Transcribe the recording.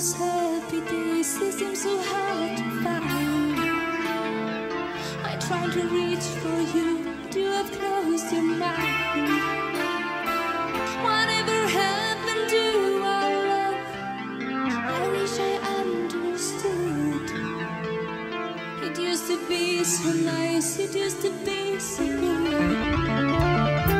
those happy days, they seem so hard to find. I try to reach for you, but you have closed your mind. Whatever happened to our love, I wish I understood. It used to be so nice, it used to be so good.